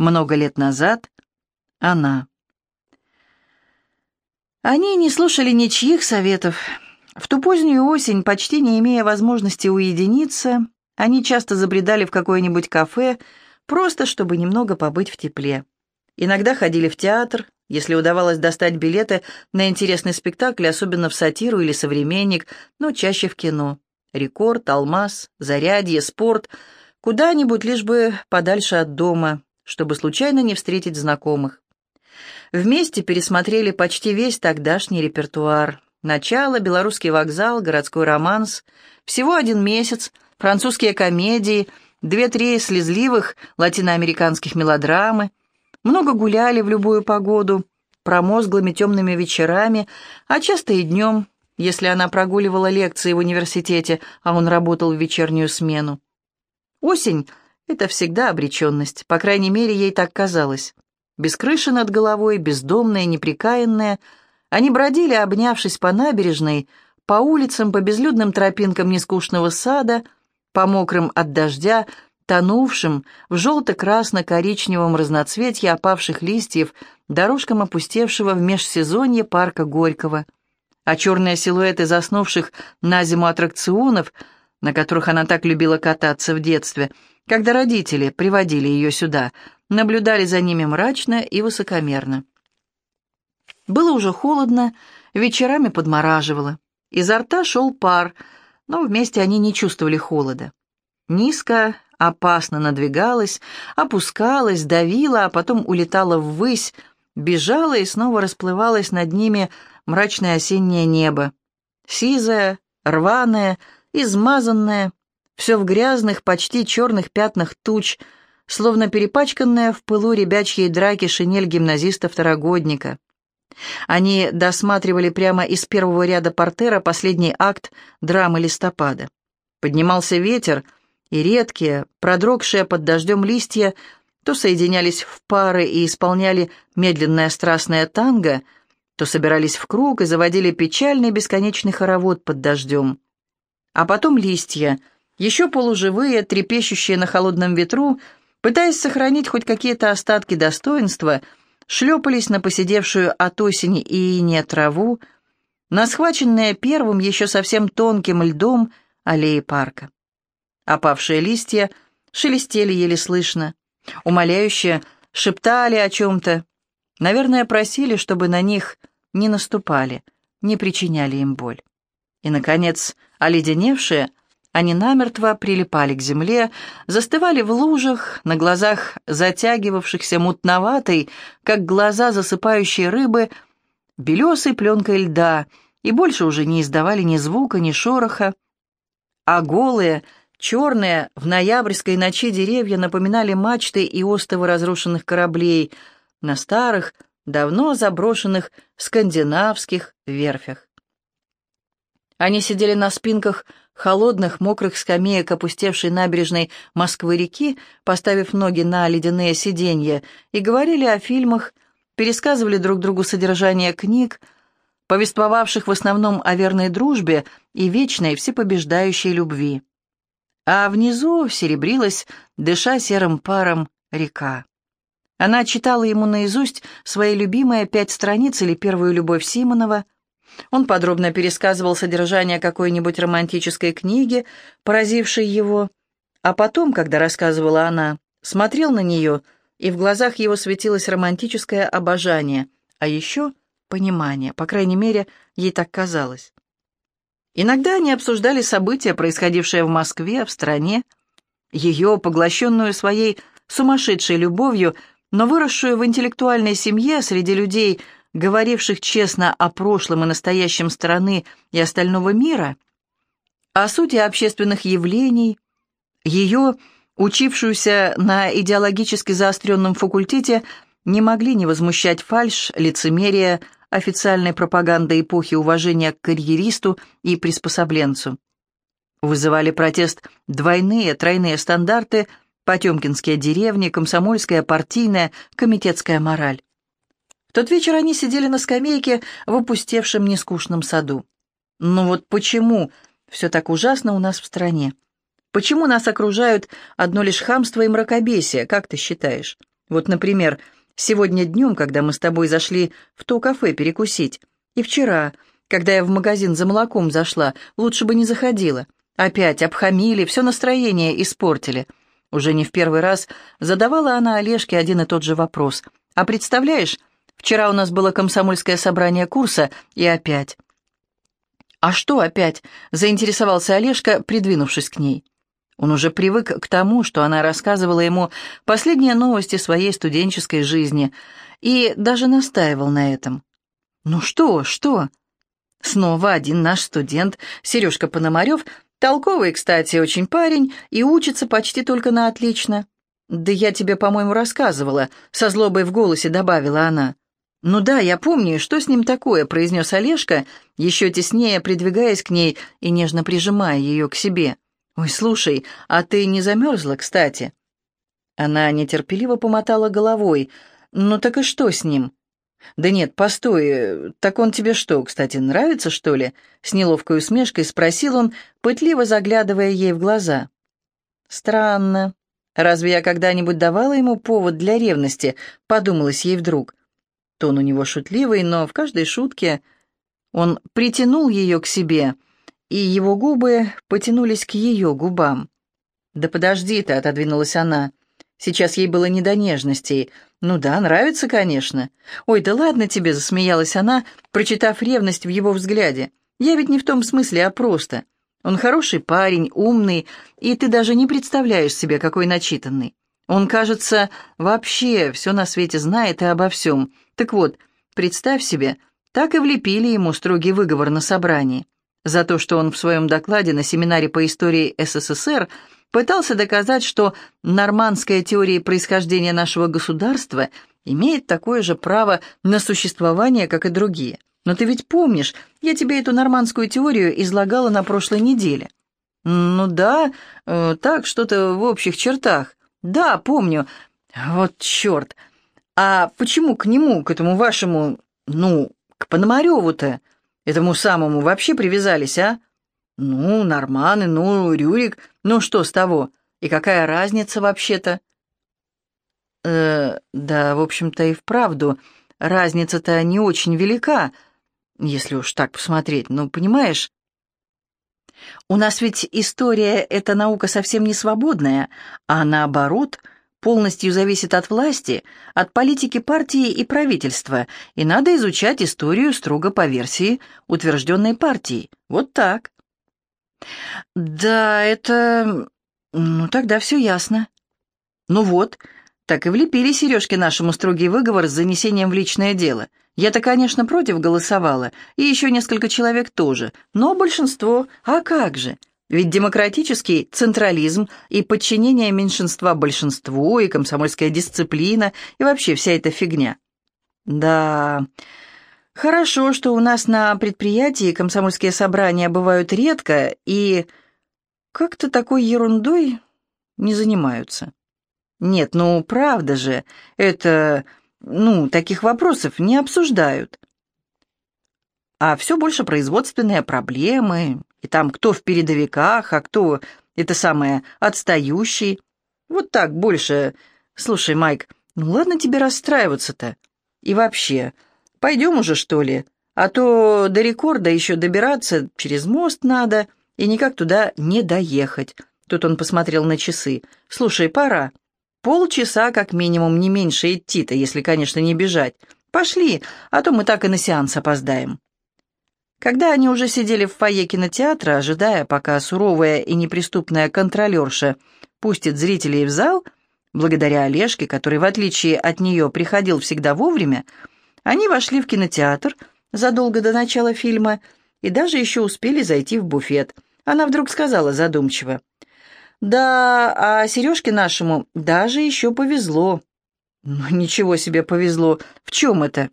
Много лет назад она. Они не слушали ничьих советов. В ту позднюю осень, почти не имея возможности уединиться, они часто забредали в какое-нибудь кафе, просто чтобы немного побыть в тепле. Иногда ходили в театр, если удавалось достать билеты на интересный спектакль, особенно в сатиру или современник, но чаще в кино. Рекорд, алмаз, зарядье, спорт. Куда-нибудь, лишь бы подальше от дома, чтобы случайно не встретить знакомых. Вместе пересмотрели почти весь тогдашний репертуар. Начало, белорусский вокзал, городской романс. Всего один месяц, французские комедии, две-три слезливых латиноамериканских мелодрамы. Много гуляли в любую погоду, промозглыми темными вечерами, а часто и днем, если она прогуливала лекции в университете, а он работал в вечернюю смену. Осень — это всегда обреченность, по крайней мере, ей так казалось. Без крыши над головой, бездомная, неприкаянная, они бродили, обнявшись по набережной, по улицам, по безлюдным тропинкам нескучного сада, по мокрым от дождя, тонувшим в желто-красно-коричневом разноцветье опавших листьев, дорожкам опустевшего в межсезонье парка Горького — а черные силуэты заснувших на зиму аттракционов, на которых она так любила кататься в детстве, когда родители приводили ее сюда, наблюдали за ними мрачно и высокомерно. Было уже холодно, вечерами подмораживало. Изо рта шел пар, но вместе они не чувствовали холода. Низко, опасно надвигалась, опускалась, давила, а потом улетала ввысь, бежала и снова расплывалась над ними мрачное осеннее небо. Сизое, рваное, измазанное, все в грязных, почти черных пятнах туч, словно перепачканная в пылу ребячьей драки шинель гимназиста-второгодника. Они досматривали прямо из первого ряда портера последний акт драмы листопада. Поднимался ветер, и редкие, продрогшие под дождем листья, то соединялись в пары и исполняли медленное страстное танго — то собирались в круг и заводили печальный бесконечный хоровод под дождем. А потом листья, еще полуживые, трепещущие на холодном ветру, пытаясь сохранить хоть какие-то остатки достоинства, шлепались на посидевшую от осени и ине траву, на схваченные первым еще совсем тонким льдом аллеи парка. Опавшие листья шелестели еле слышно, умоляюще шептали о чем-то, наверное, просили, чтобы на них не наступали, не причиняли им боль. И, наконец, оледеневшие, они намертво прилипали к земле, застывали в лужах, на глазах затягивавшихся мутноватой, как глаза засыпающей рыбы, белесой пленкой льда, и больше уже не издавали ни звука, ни шороха. А голые, черные, в ноябрьской ночи деревья напоминали мачты и остовы разрушенных кораблей на старых, давно заброшенных скандинавских верфях. Они сидели на спинках холодных, мокрых скамеек опустевшей набережной Москвы-реки, поставив ноги на ледяные сиденья, и говорили о фильмах, пересказывали друг другу содержание книг, повествовавших в основном о верной дружбе и вечной всепобеждающей любви. А внизу серебрилась, дыша серым паром, река. Она читала ему наизусть свои любимые пять страниц или первую любовь Симонова. Он подробно пересказывал содержание какой-нибудь романтической книги, поразившей его. А потом, когда рассказывала она, смотрел на нее, и в глазах его светилось романтическое обожание, а еще понимание, по крайней мере, ей так казалось. Иногда они обсуждали события, происходившие в Москве, в стране, ее, поглощенную своей сумасшедшей любовью, но выросшую в интеллектуальной семье среди людей, говоривших честно о прошлом и настоящем страны и остального мира, о сути общественных явлений, ее, учившуюся на идеологически заостренном факультете, не могли не возмущать фальшь, лицемерие, официальной пропаганды эпохи уважения к карьеристу и приспособленцу. Вызывали протест двойные, тройные стандарты – Потемкинские деревни, комсомольская, партийная, комитетская мораль. В тот вечер они сидели на скамейке в опустевшем нескучном саду. Ну вот почему все так ужасно у нас в стране? Почему нас окружают одно лишь хамство и мракобесие, как ты считаешь? Вот, например, сегодня днем, когда мы с тобой зашли в то кафе перекусить, и вчера, когда я в магазин за молоком зашла, лучше бы не заходила. Опять обхамили, все настроение испортили. Уже не в первый раз задавала она Олежке один и тот же вопрос. «А представляешь, вчера у нас было комсомольское собрание курса, и опять...» «А что опять?» — заинтересовался Олежка, придвинувшись к ней. Он уже привык к тому, что она рассказывала ему последние новости своей студенческой жизни, и даже настаивал на этом. «Ну что, что?» Снова один наш студент, Сережка Пономарев, толковый, кстати, очень парень, и учится почти только на отлично. «Да я тебе, по-моему, рассказывала», — со злобой в голосе добавила она. «Ну да, я помню, что с ним такое», — произнес Олежка, еще теснее придвигаясь к ней и нежно прижимая ее к себе. «Ой, слушай, а ты не замерзла, кстати?» Она нетерпеливо помотала головой. «Ну так и что с ним?» «Да нет, постой, так он тебе что, кстати, нравится, что ли?» С неловкой усмешкой спросил он, пытливо заглядывая ей в глаза. «Странно. Разве я когда-нибудь давала ему повод для ревности?» — подумалась ей вдруг. Тон у него шутливый, но в каждой шутке он притянул ее к себе, и его губы потянулись к ее губам. «Да подожди ты», — отодвинулась она. Сейчас ей было не до нежностей. «Ну да, нравится, конечно». «Ой, да ладно тебе», — засмеялась она, прочитав ревность в его взгляде. «Я ведь не в том смысле, а просто. Он хороший парень, умный, и ты даже не представляешь себе, какой начитанный. Он, кажется, вообще все на свете знает и обо всем. Так вот, представь себе, так и влепили ему строгий выговор на собрании. За то, что он в своем докладе на семинаре по истории СССР пытался доказать, что нормандская теория происхождения нашего государства имеет такое же право на существование, как и другие. Но ты ведь помнишь, я тебе эту нормандскую теорию излагала на прошлой неделе. Ну да, э, так, что-то в общих чертах. «Да, помню. Вот черт. А почему к нему, к этому вашему, ну, к Пономареву-то, этому самому вообще привязались, а? Ну, Норманы, ну, Рюрик, ну что с того? И какая разница вообще-то?» «Э, да, в общем-то и вправду, разница-то не очень велика, если уж так посмотреть, ну, понимаешь?» У нас ведь история — это наука совсем не свободная, а наоборот, полностью зависит от власти, от политики партии и правительства, и надо изучать историю строго по версии, утвержденной партией. Вот так. Да, это... Ну, тогда все ясно. Ну вот, так и влепили сережки нашему строгий выговор с занесением в личное дело — я-то, конечно, против голосовала, и еще несколько человек тоже, но большинство, а как же? Ведь демократический централизм и подчинение меньшинства большинству, и комсомольская дисциплина, и вообще вся эта фигня. Да, хорошо, что у нас на предприятии комсомольские собрания бывают редко, и как-то такой ерундой не занимаются. Нет, ну правда же, это ну, таких вопросов не обсуждают. А все больше производственные проблемы, и там кто в передовиках, а кто, это самое, отстающий. Вот так больше. Слушай, Майк, ну ладно тебе расстраиваться-то. И вообще, пойдем уже, что ли? А то до рекорда еще добираться через мост надо, и никак туда не доехать. Тут он посмотрел на часы. «Слушай, пора». Полчаса как минимум, не меньше идти-то, если, конечно, не бежать. Пошли, а то мы так и на сеанс опоздаем. Когда они уже сидели в фойе кинотеатра, ожидая, пока суровая и неприступная контролерша пустит зрителей в зал, благодаря Олежке, который, в отличие от нее, приходил всегда вовремя, они вошли в кинотеатр задолго до начала фильма и даже еще успели зайти в буфет. Она вдруг сказала задумчиво, да, а Сережке нашему даже еще повезло. Ну, ничего себе повезло. В чем это?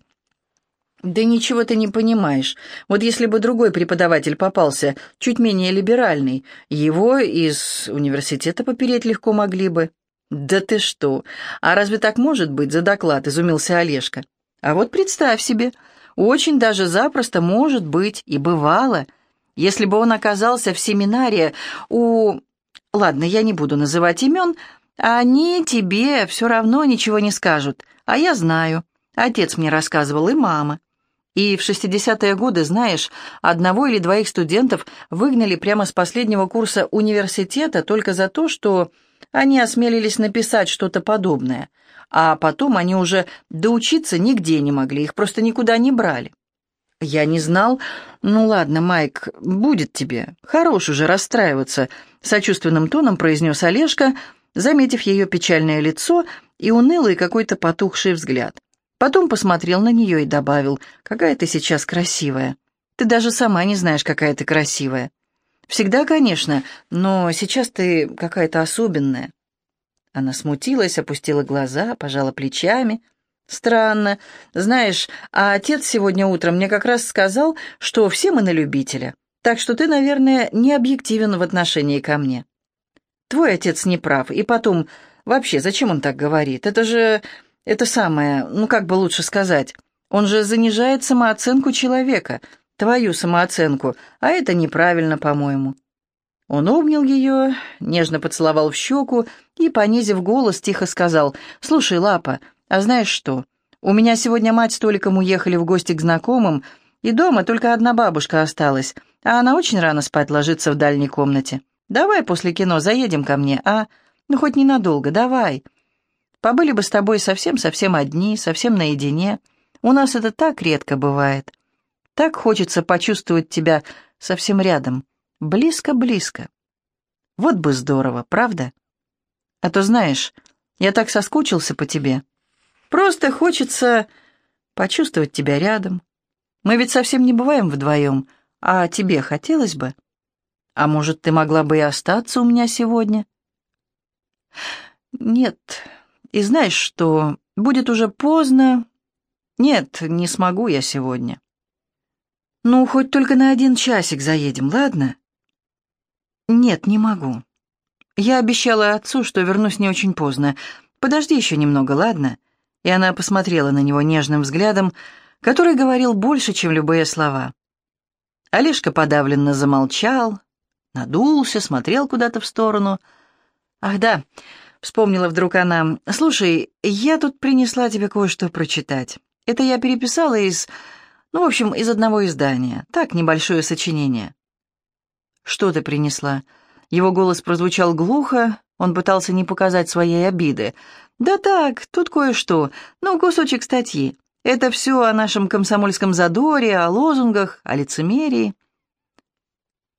Да ничего ты не понимаешь. Вот если бы другой преподаватель попался, чуть менее либеральный, его из университета попереть легко могли бы. Да ты что? А разве так может быть за доклад, изумился Олежка. А вот представь себе, очень даже запросто может быть и бывало, если бы он оказался в семинаре у Ладно, я не буду называть имен, Они тебе все равно ничего не скажут, а я знаю. Отец мне рассказывал, и мама. И в 60-е годы, знаешь, одного или двоих студентов выгнали прямо с последнего курса университета только за то, что они осмелились написать что-то подобное, а потом они уже доучиться нигде не могли, их просто никуда не брали. Я не знал. Ну ладно, Майк, будет тебе. Хорош уже расстраиваться, сочувственным тоном произнес Олежка, заметив ее печальное лицо и унылый какой-то потухший взгляд. Потом посмотрел на нее и добавил, «Какая ты сейчас красивая. Ты даже сама не знаешь, какая ты красивая. Всегда, конечно, но сейчас ты какая-то особенная». Она смутилась, опустила глаза, пожала плечами. «Странно. Знаешь, а отец сегодня утром мне как раз сказал, что все мы на любителя. Так что ты, наверное, не объективен в отношении ко мне». «Твой отец не прав. И потом, вообще, зачем он так говорит? Это же это самое, ну как бы лучше сказать, он же занижает самооценку человека, твою самооценку, а это неправильно, по-моему». Он обнял ее, нежно поцеловал в щеку и, понизив голос, тихо сказал, «Слушай, Лапа, а знаешь что? У меня сегодня мать с Толиком уехали в гости к знакомым, и дома только одна бабушка осталась, а она очень рано спать ложится в дальней комнате. Давай после кино заедем ко мне, а? Ну, хоть ненадолго, давай». Побыли бы с тобой совсем-совсем одни, совсем наедине. У нас это так редко бывает. Так хочется почувствовать тебя совсем рядом, близко-близко. Вот бы здорово, правда? А то, знаешь, я так соскучился по тебе. Просто хочется почувствовать тебя рядом. Мы ведь совсем не бываем вдвоем, а тебе хотелось бы? А может, ты могла бы и остаться у меня сегодня? Нет, и знаешь что, будет уже поздно. Нет, не смогу я сегодня. Ну, хоть только на один часик заедем, ладно? Нет, не могу. Я обещала отцу, что вернусь не очень поздно. Подожди еще немного, ладно? И она посмотрела на него нежным взглядом, который говорил больше, чем любые слова. Олежка подавленно замолчал, надулся, смотрел куда-то в сторону. Ах да, Вспомнила вдруг она. «Слушай, я тут принесла тебе кое-что прочитать. Это я переписала из... Ну, в общем, из одного издания. Так, небольшое сочинение». «Что ты принесла?» Его голос прозвучал глухо, он пытался не показать своей обиды. «Да так, тут кое-что. Ну, кусочек статьи. Это все о нашем комсомольском задоре, о лозунгах, о лицемерии».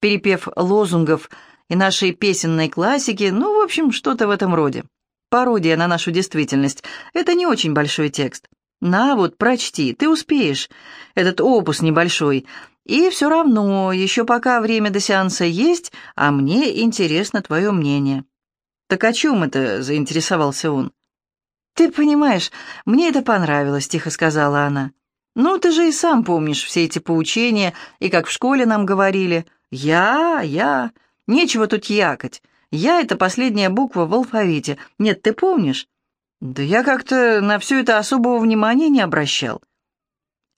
Перепев лозунгов и нашей песенной классики, ну, в общем, что-то в этом роде. Пародия на нашу действительность. Это не очень большой текст. На, вот, прочти, ты успеешь. Этот опус небольшой. И все равно, еще пока время до сеанса есть, а мне интересно твое мнение. Так о чем это заинтересовался он? «Ты понимаешь, мне это понравилось», — тихо сказала она. «Ну, ты же и сам помнишь все эти поучения, и как в школе нам говорили. Я, я, Нечего тут якать. Я — это последняя буква в алфавите. Нет, ты помнишь? Да я как-то на все это особого внимания не обращал.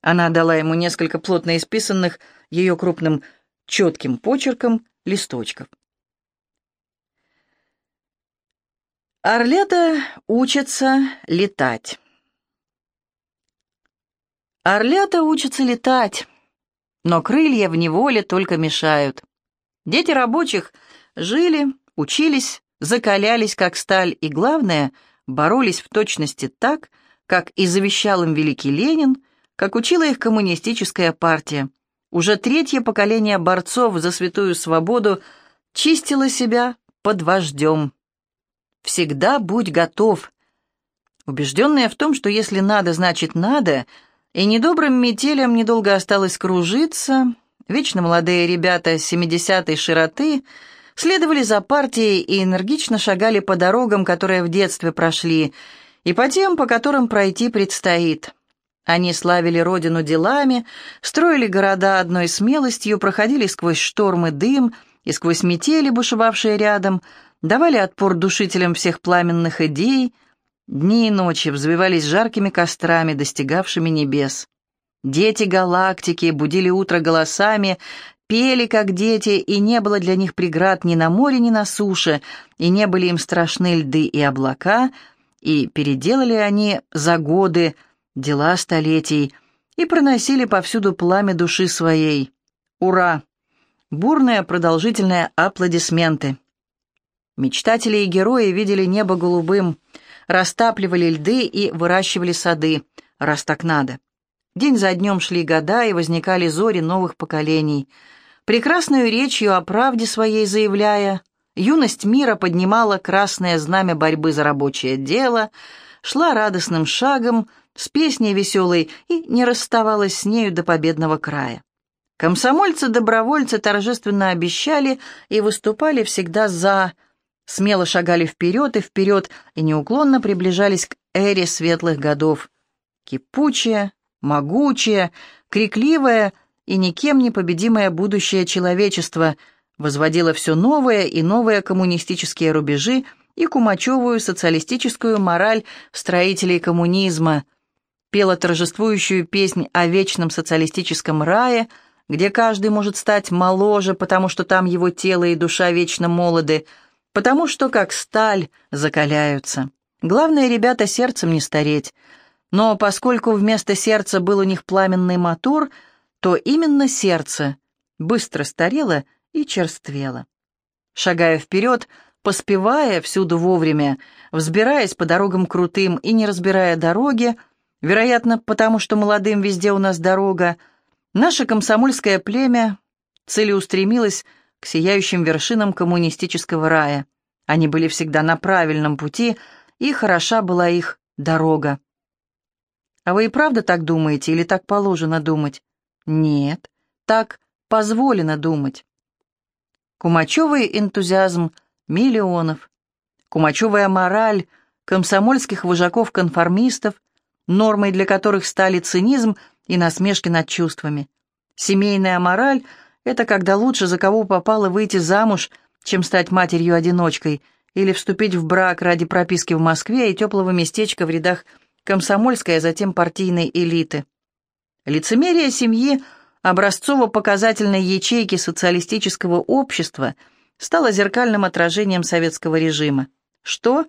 Она дала ему несколько плотно исписанных ее крупным четким почерком листочков. Орлята учатся летать. Орлята учатся летать, но крылья в неволе только мешают. Дети рабочих жили, учились, закалялись как сталь и, главное, боролись в точности так, как и завещал им великий Ленин, как учила их коммунистическая партия. Уже третье поколение борцов за святую свободу чистило себя под вождем. Всегда будь готов. Убежденная в том, что если надо, значит надо, и недобрым метелям недолго осталось кружиться, Вечно молодые ребята 70-й широты следовали за партией и энергично шагали по дорогам, которые в детстве прошли, и по тем, по которым пройти предстоит. Они славили родину делами, строили города одной смелостью, проходили сквозь штормы дым и сквозь метели, бушевавшие рядом, давали отпор душителям всех пламенных идей, дни и ночи взвивались жаркими кострами, достигавшими небес. Дети галактики будили утро голосами, пели, как дети, и не было для них преград ни на море, ни на суше, и не были им страшны льды и облака, и переделали они за годы дела столетий, и проносили повсюду пламя души своей. Ура! Бурные продолжительные аплодисменты. Мечтатели и герои видели небо голубым, растапливали льды и выращивали сады, раз так надо. День за днем шли года, и возникали зори новых поколений. Прекрасную речью о правде своей заявляя, юность мира поднимала красное знамя борьбы за рабочее дело, шла радостным шагом, с песней веселой и не расставалась с нею до победного края. Комсомольцы-добровольцы торжественно обещали и выступали всегда «за», смело шагали вперед и вперед и неуклонно приближались к эре светлых годов. Кипучее, могучее, крикливое и никем не победимое будущее человечества возводило все новые и новые коммунистические рубежи и кумачевую социалистическую мораль строителей коммунизма, пела торжествующую песнь о вечном социалистическом рае – где каждый может стать моложе, потому что там его тело и душа вечно молоды, потому что, как сталь, закаляются. Главное, ребята, сердцем не стареть. Но поскольку вместо сердца был у них пламенный мотор, то именно сердце быстро старело и черствело. Шагая вперед, поспевая всюду вовремя, взбираясь по дорогам крутым и не разбирая дороги, вероятно, потому что молодым везде у нас дорога, Наше комсомольское племя целеустремилось к сияющим вершинам коммунистического рая. Они были всегда на правильном пути, и хороша была их дорога. А вы и правда так думаете или так положено думать? Нет, так позволено думать. Кумачевый энтузиазм миллионов, кумачевая мораль комсомольских вожаков-конформистов, нормой для которых стали цинизм и насмешки над чувствами. Семейная мораль — это когда лучше за кого попало выйти замуж, чем стать матерью-одиночкой или вступить в брак ради прописки в Москве и теплого местечка в рядах комсомольской, а затем партийной элиты. Лицемерие семьи образцово-показательной ячейки социалистического общества стало зеркальным отражением советского режима. Что?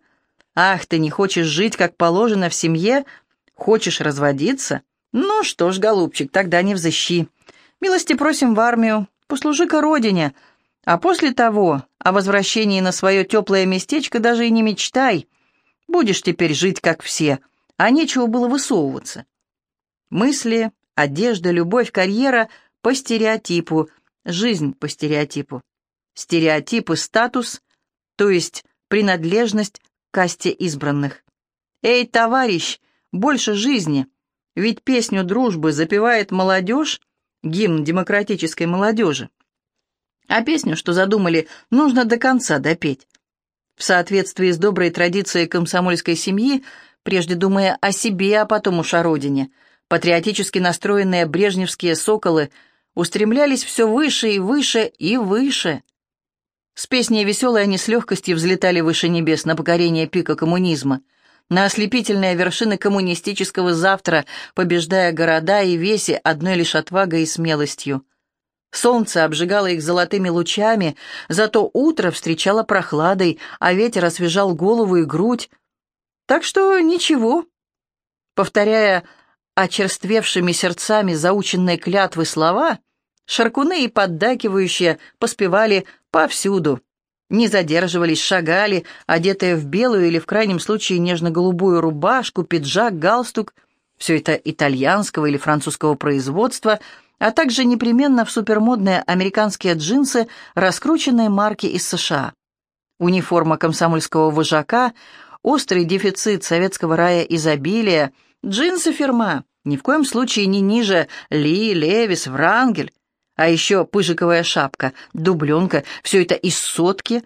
Ах, ты не хочешь жить, как положено в семье? Хочешь разводиться? «Ну что ж, голубчик, тогда не взыщи. Милости просим в армию, послужи-ка родине, а после того о возвращении на свое теплое местечко даже и не мечтай. Будешь теперь жить, как все, а нечего было высовываться». Мысли, одежда, любовь, карьера по стереотипу, жизнь по стереотипу. Стереотипы, статус, то есть принадлежность к касте избранных. «Эй, товарищ, больше жизни!» Ведь песню дружбы запевает молодежь, гимн демократической молодежи. А песню, что задумали, нужно до конца допеть. В соответствии с доброй традицией комсомольской семьи, прежде думая о себе, а потом уж о родине, патриотически настроенные брежневские соколы устремлялись все выше и выше и выше. С песней веселой они с легкостью взлетали выше небес на покорение пика коммунизма – на ослепительные вершины коммунистического завтра, побеждая города и веси одной лишь отвагой и смелостью. Солнце обжигало их золотыми лучами, зато утро встречало прохладой, а ветер освежал голову и грудь. Так что ничего. Повторяя очерствевшими сердцами заученные клятвы слова, шаркуны и поддакивающие поспевали повсюду не задерживались, шагали, одетые в белую или в крайнем случае нежно-голубую рубашку, пиджак, галстук, все это итальянского или французского производства, а также непременно в супермодные американские джинсы, раскрученные марки из США. Униформа комсомольского вожака, острый дефицит советского рая изобилия, джинсы фирма, ни в коем случае не ниже. Ли, Левис, Врангель, а еще пыжиковая шапка, дубленка, все это из сотки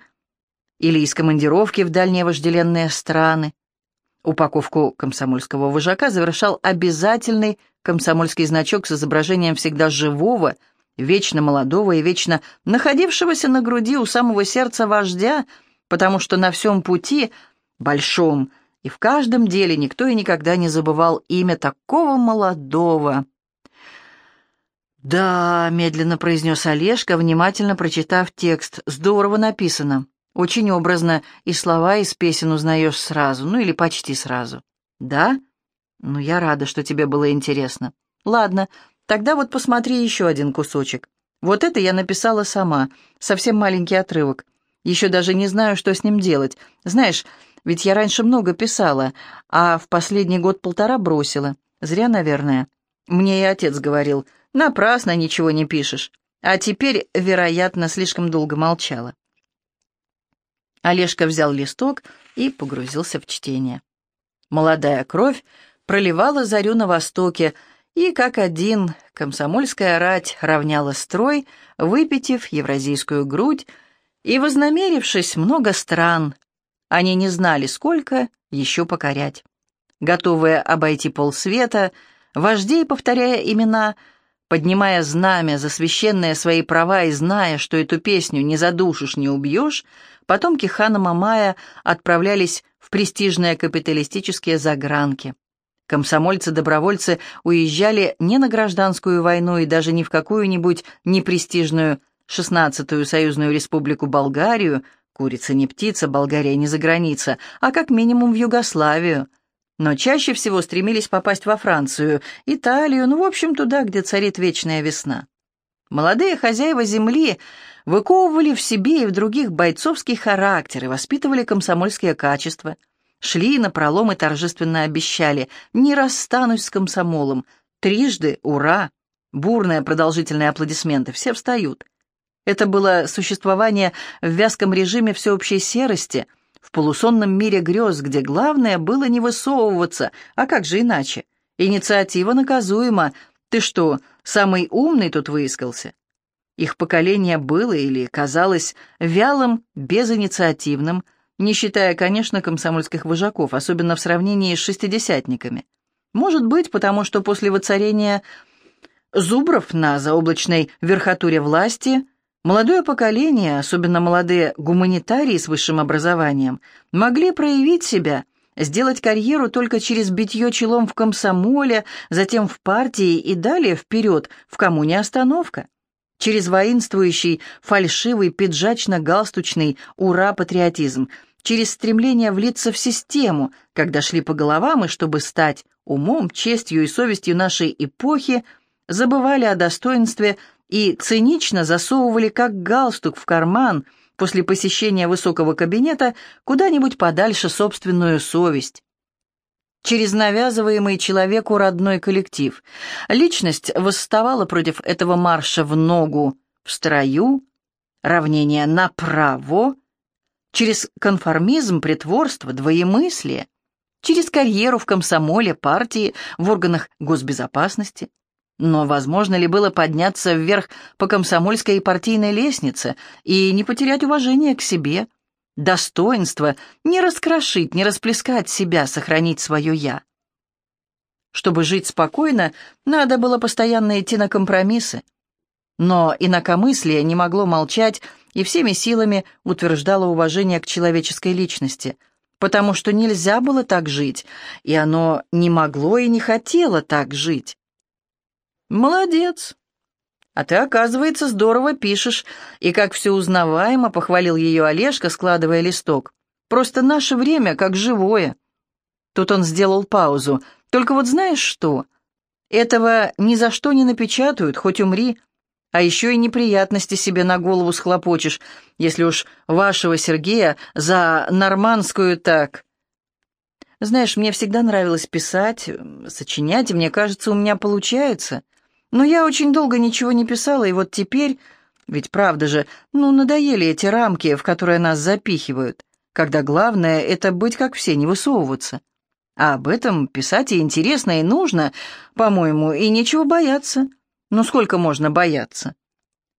или из командировки в дальние вожделенные страны. Упаковку комсомольского вожака завершал обязательный комсомольский значок с изображением всегда живого, вечно молодого и вечно находившегося на груди у самого сердца вождя, потому что на всем пути, большом, и в каждом деле никто и никогда не забывал имя такого молодого, «Да», — медленно произнес Олежка, внимательно прочитав текст. «Здорово написано. Очень образно, и слова из песен узнаешь сразу, ну или почти сразу». «Да? Ну, я рада, что тебе было интересно. Ладно, тогда вот посмотри еще один кусочек. Вот это я написала сама, совсем маленький отрывок. Еще даже не знаю, что с ним делать. Знаешь, ведь я раньше много писала, а в последний год-полтора бросила. Зря, наверное. Мне и отец говорил, напрасно ничего не пишешь. А теперь, вероятно, слишком долго молчала. Олежка взял листок и погрузился в чтение. Молодая кровь проливала зарю на востоке, и, как один, комсомольская рать равняла строй, выпитив евразийскую грудь и вознамерившись много стран, они не знали, сколько еще покорять. Готовые обойти полсвета — Вождей, повторяя имена, поднимая знамя за священные свои права и зная, что эту песню не задушишь, не убьешь, потомки хана Мамая отправлялись в престижные капиталистические загранки. Комсомольцы-добровольцы уезжали не на гражданскую войну и даже не в какую-нибудь непрестижную 16-ю союзную республику Болгарию, курица не птица, Болгария не за граница, а как минимум в Югославию – но чаще всего стремились попасть во Францию, Италию, ну, в общем, туда, где царит вечная весна. Молодые хозяева земли выковывали в себе и в других бойцовский характер и воспитывали комсомольские качества, шли на пролом и торжественно обещали «не расстанусь с комсомолом», трижды «ура», бурные продолжительные аплодисменты, все встают. Это было существование в вязком режиме всеобщей серости – в полусонном мире грез, где главное было не высовываться, а как же иначе? Инициатива наказуема. Ты что, самый умный тут выискался? Их поколение было или казалось вялым, безинициативным, не считая, конечно, комсомольских вожаков, особенно в сравнении с шестидесятниками. Может быть, потому что после воцарения зубров на заоблачной верхотуре власти Молодое поколение, особенно молодые гуманитарии с высшим образованием, могли проявить себя, сделать карьеру только через битье челом в комсомоле, затем в партии и далее вперед, в коммуне остановка. Через воинствующий, фальшивый, пиджачно-галстучный ура-патриотизм, через стремление влиться в систему, когда шли по головам и чтобы стать умом, честью и совестью нашей эпохи, забывали о достоинстве и цинично засовывали как галстук в карман после посещения высокого кабинета куда-нибудь подальше собственную совесть. Через навязываемый человеку родной коллектив личность восставала против этого марша в ногу, в строю, равнение направо, через конформизм, притворство, двоемыслие, через карьеру в комсомоле, партии, в органах госбезопасности – но возможно ли было подняться вверх по комсомольской и партийной лестнице и не потерять уважение к себе, достоинство, не раскрошить, не расплескать себя, сохранить свое «я»? Чтобы жить спокойно, надо было постоянно идти на компромиссы. Но инакомыслие не могло молчать и всеми силами утверждало уважение к человеческой личности, потому что нельзя было так жить, и оно не могло и не хотело так жить. «Молодец! А ты, оказывается, здорово пишешь, и как все узнаваемо», — похвалил ее Олежка, складывая листок. «Просто наше время как живое». Тут он сделал паузу. «Только вот знаешь что? Этого ни за что не напечатают, хоть умри. А еще и неприятности себе на голову схлопочешь, если уж вашего Сергея за нормандскую так...» «Знаешь, мне всегда нравилось писать, сочинять, и мне кажется, у меня получается». Но я очень долго ничего не писала, и вот теперь... Ведь правда же, ну, надоели эти рамки, в которые нас запихивают, когда главное — это быть как все, не высовываться. А об этом писать и интересно, и нужно, по-моему, и нечего бояться. Ну, сколько можно бояться?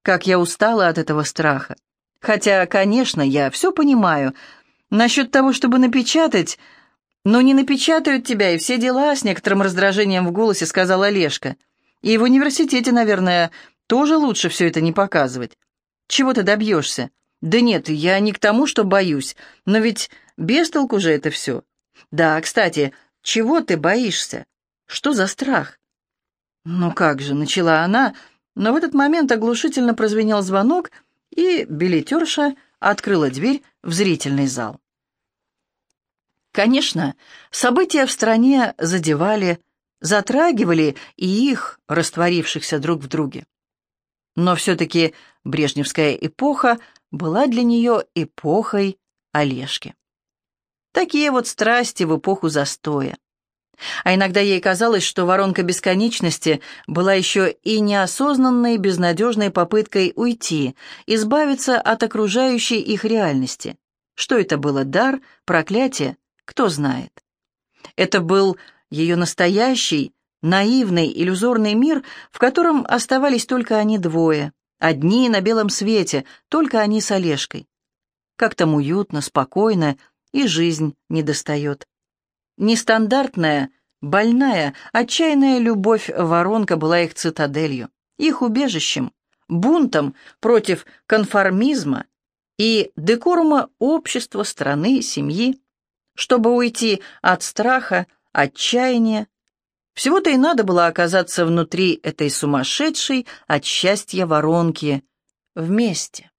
Как я устала от этого страха. Хотя, конечно, я все понимаю. Насчет того, чтобы напечатать... Но не напечатают тебя, и все дела, с некоторым раздражением в голосе сказал Олежка. И в университете, наверное, тоже лучше все это не показывать. Чего ты добьешься? Да нет, я не к тому, что боюсь, но ведь без толку же это все. Да, кстати, чего ты боишься? Что за страх? Ну как же, начала она, Но в этот момент оглушительно прозвенел звонок, и билетерша открыла дверь в зрительный зал. Конечно, события в стране задевали, затрагивали и их, растворившихся друг в друге. Но все-таки Брежневская эпоха была для нее эпохой Олежки. Такие вот страсти в эпоху застоя. А иногда ей казалось, что воронка бесконечности была еще и неосознанной, безнадежной попыткой уйти, избавиться от окружающей их реальности. Что это было, дар, проклятие, кто знает. Это был ее настоящий, наивный, иллюзорный мир, в котором оставались только они двое, одни на белом свете, только они с Олежкой. Как там уютно, спокойно, и жизнь не достает. Нестандартная, больная, отчаянная любовь воронка была их цитаделью, их убежищем, бунтом против конформизма и декорума общества, страны, семьи. Чтобы уйти от страха, отчаяния, всего-то и надо было оказаться внутри этой сумасшедшей от счастья воронки вместе.